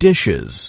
dishes.